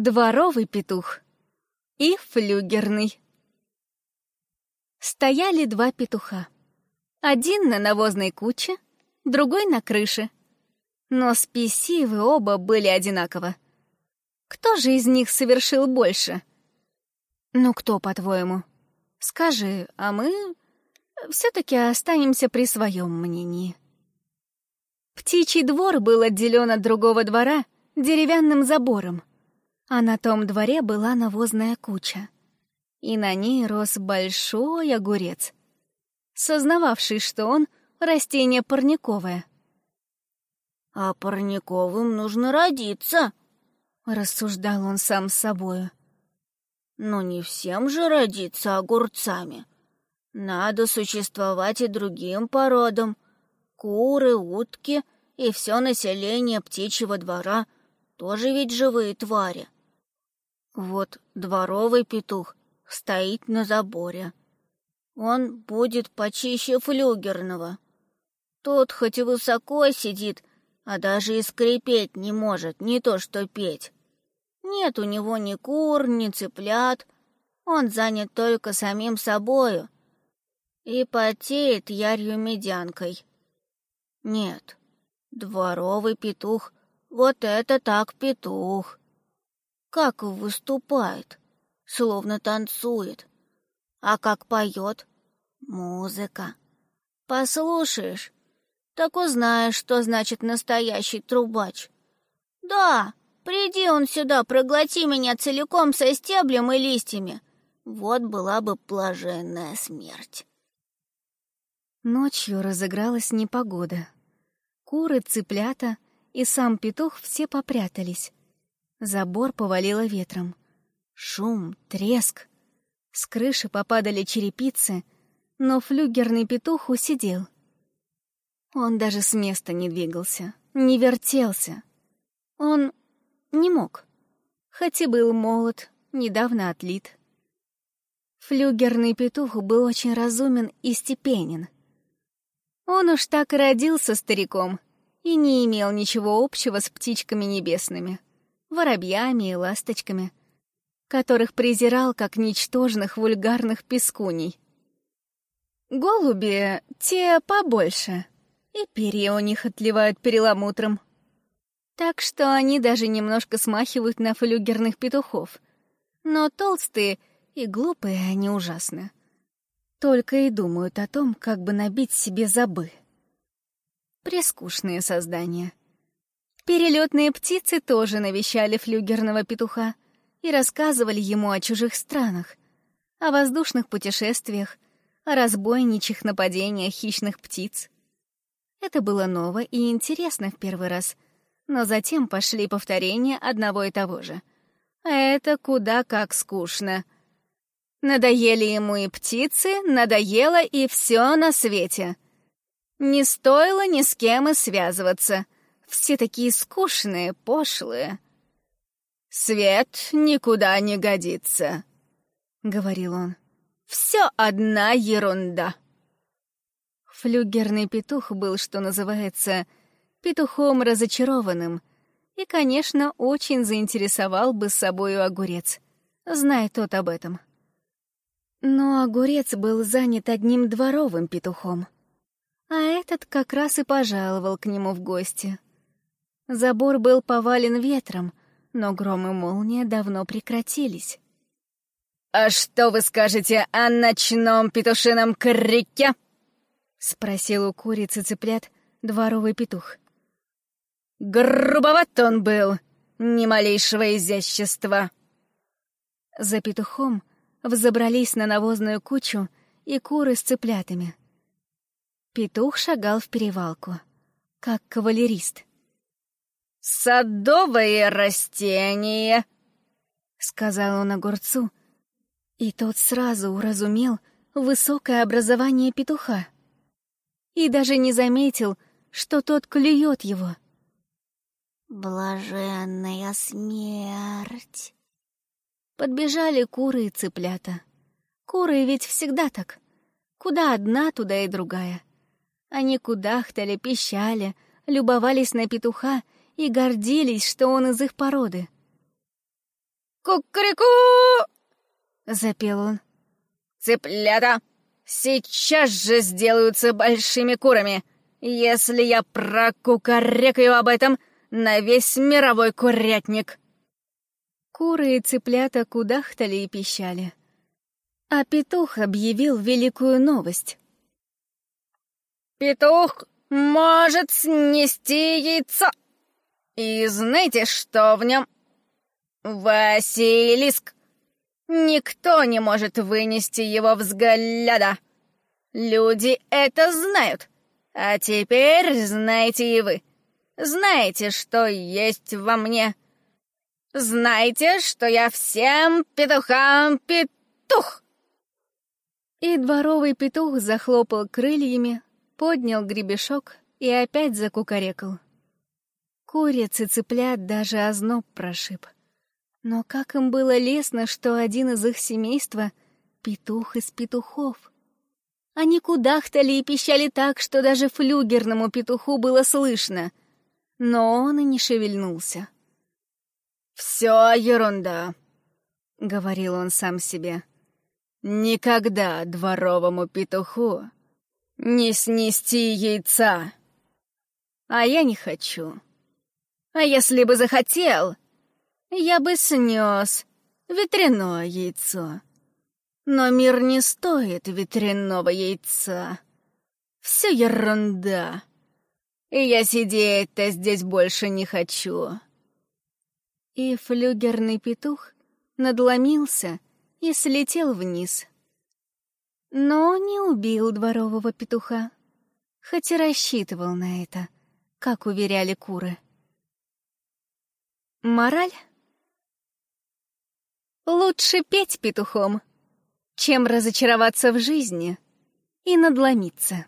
Дворовый петух и флюгерный. Стояли два петуха. Один на навозной куче, другой на крыше. Но спесивы оба были одинаково. Кто же из них совершил больше? Ну кто, по-твоему? Скажи, а мы все-таки останемся при своем мнении. Птичий двор был отделен от другого двора деревянным забором, а на том дворе была навозная куча, и на ней рос большой огурец, сознававший, что он растение парниковое. «А парниковым нужно родиться», — рассуждал он сам с собою. «Но не всем же родиться огурцами. Надо существовать и другим породам. Куры, утки и все население птичьего двора тоже ведь живые твари. Вот дворовый петух стоит на заборе. Он будет почище флюгерного. Тот хоть и высоко сидит, а даже и скрипеть не может, не то что петь. Нет у него ни кур, ни цыплят. Он занят только самим собою и потеет ярью медянкой. Нет, дворовый петух, вот это так петух. Как выступает, словно танцует. А как поет — музыка. Послушаешь, так узнаешь, что значит настоящий трубач. Да, приди он сюда, проглоти меня целиком со стеблем и листьями. Вот была бы блаженная смерть. Ночью разыгралась непогода. Куры, цыплята и сам петух все попрятались. Забор повалило ветром. Шум, треск. С крыши попадали черепицы, но флюгерный петух усидел. Он даже с места не двигался, не вертелся. Он не мог, хоть и был молод, недавно отлит. Флюгерный петух был очень разумен и степенен — он уж так и родился стариком и не имел ничего общего с птичками небесными, воробьями и ласточками, которых презирал как ничтожных вульгарных пескуней. Голуби те побольше, и перья у них отливают переламутром. Так что они даже немножко смахивают на флюгерных петухов. Но толстые и глупые они ужасно. Только и думают о том, как бы набить себе забы. Прескучные создания. Перелетные птицы тоже навещали флюгерного петуха и рассказывали ему о чужих странах, о воздушных путешествиях, о разбойничьих нападениях хищных птиц. Это было ново и интересно в первый раз, но затем пошли повторения одного и того же. А это куда как скучно — Надоели ему и птицы, надоело и все на свете. Не стоило ни с кем и связываться. Все такие скучные, пошлые. «Свет никуда не годится», — говорил он. «Все одна ерунда». Флюгерный петух был, что называется, петухом разочарованным и, конечно, очень заинтересовал бы собою огурец, зная тот об этом. Но огурец был занят одним дворовым петухом, а этот как раз и пожаловал к нему в гости. Забор был повален ветром, но гром и молния давно прекратились. «А что вы скажете о ночном петушином крике?» — спросил у курицы цыплят дворовый петух. «Грубоват он был, ни малейшего изящества». За петухом взобрались на навозную кучу и куры с цыплятами. Петух шагал в перевалку, как кавалерист. «Садовое растение!» — сказал он огурцу, и тот сразу уразумел высокое образование петуха и даже не заметил, что тот клюет его. «Блаженная смерть!» Подбежали куры и цыплята. Куры ведь всегда так. Куда одна, туда и другая. Они кудахтали, пищали, любовались на петуха и гордились, что он из их породы. Кукареку!» — запел он. «Цыплята сейчас же сделаются большими курами, если я прокукарекаю об этом на весь мировой курятник». Куры и цыплята кудахтали и пищали. А петух объявил великую новость. «Петух может снести яйцо. И знаете, что в нем? Василиск. Никто не может вынести его взгляда. Люди это знают. А теперь знаете и вы. Знаете, что есть во мне. Знаете, что я всем петухам петух. И дворовый петух захлопал крыльями, поднял гребешок и опять закукарекал. Курицы цыплят даже озноб прошиб. Но как им было лестно, что один из их семейства — петух из петухов. Они кудахтали и пищали так, что даже флюгерному петуху было слышно. Но он и не шевельнулся. «Все ерунда», — говорил он сам себе. «Никогда дворовому петуху не снести яйца. А я не хочу. А если бы захотел, я бы снес ветряное яйцо. Но мир не стоит ветряного яйца. Все ерунда. И я сидеть-то здесь больше не хочу. И флюгерный петух надломился и слетел вниз но не убил дворового петуха, хоть и рассчитывал на это, как уверяли куры. Мораль? Лучше петь петухом, чем разочароваться в жизни и надломиться.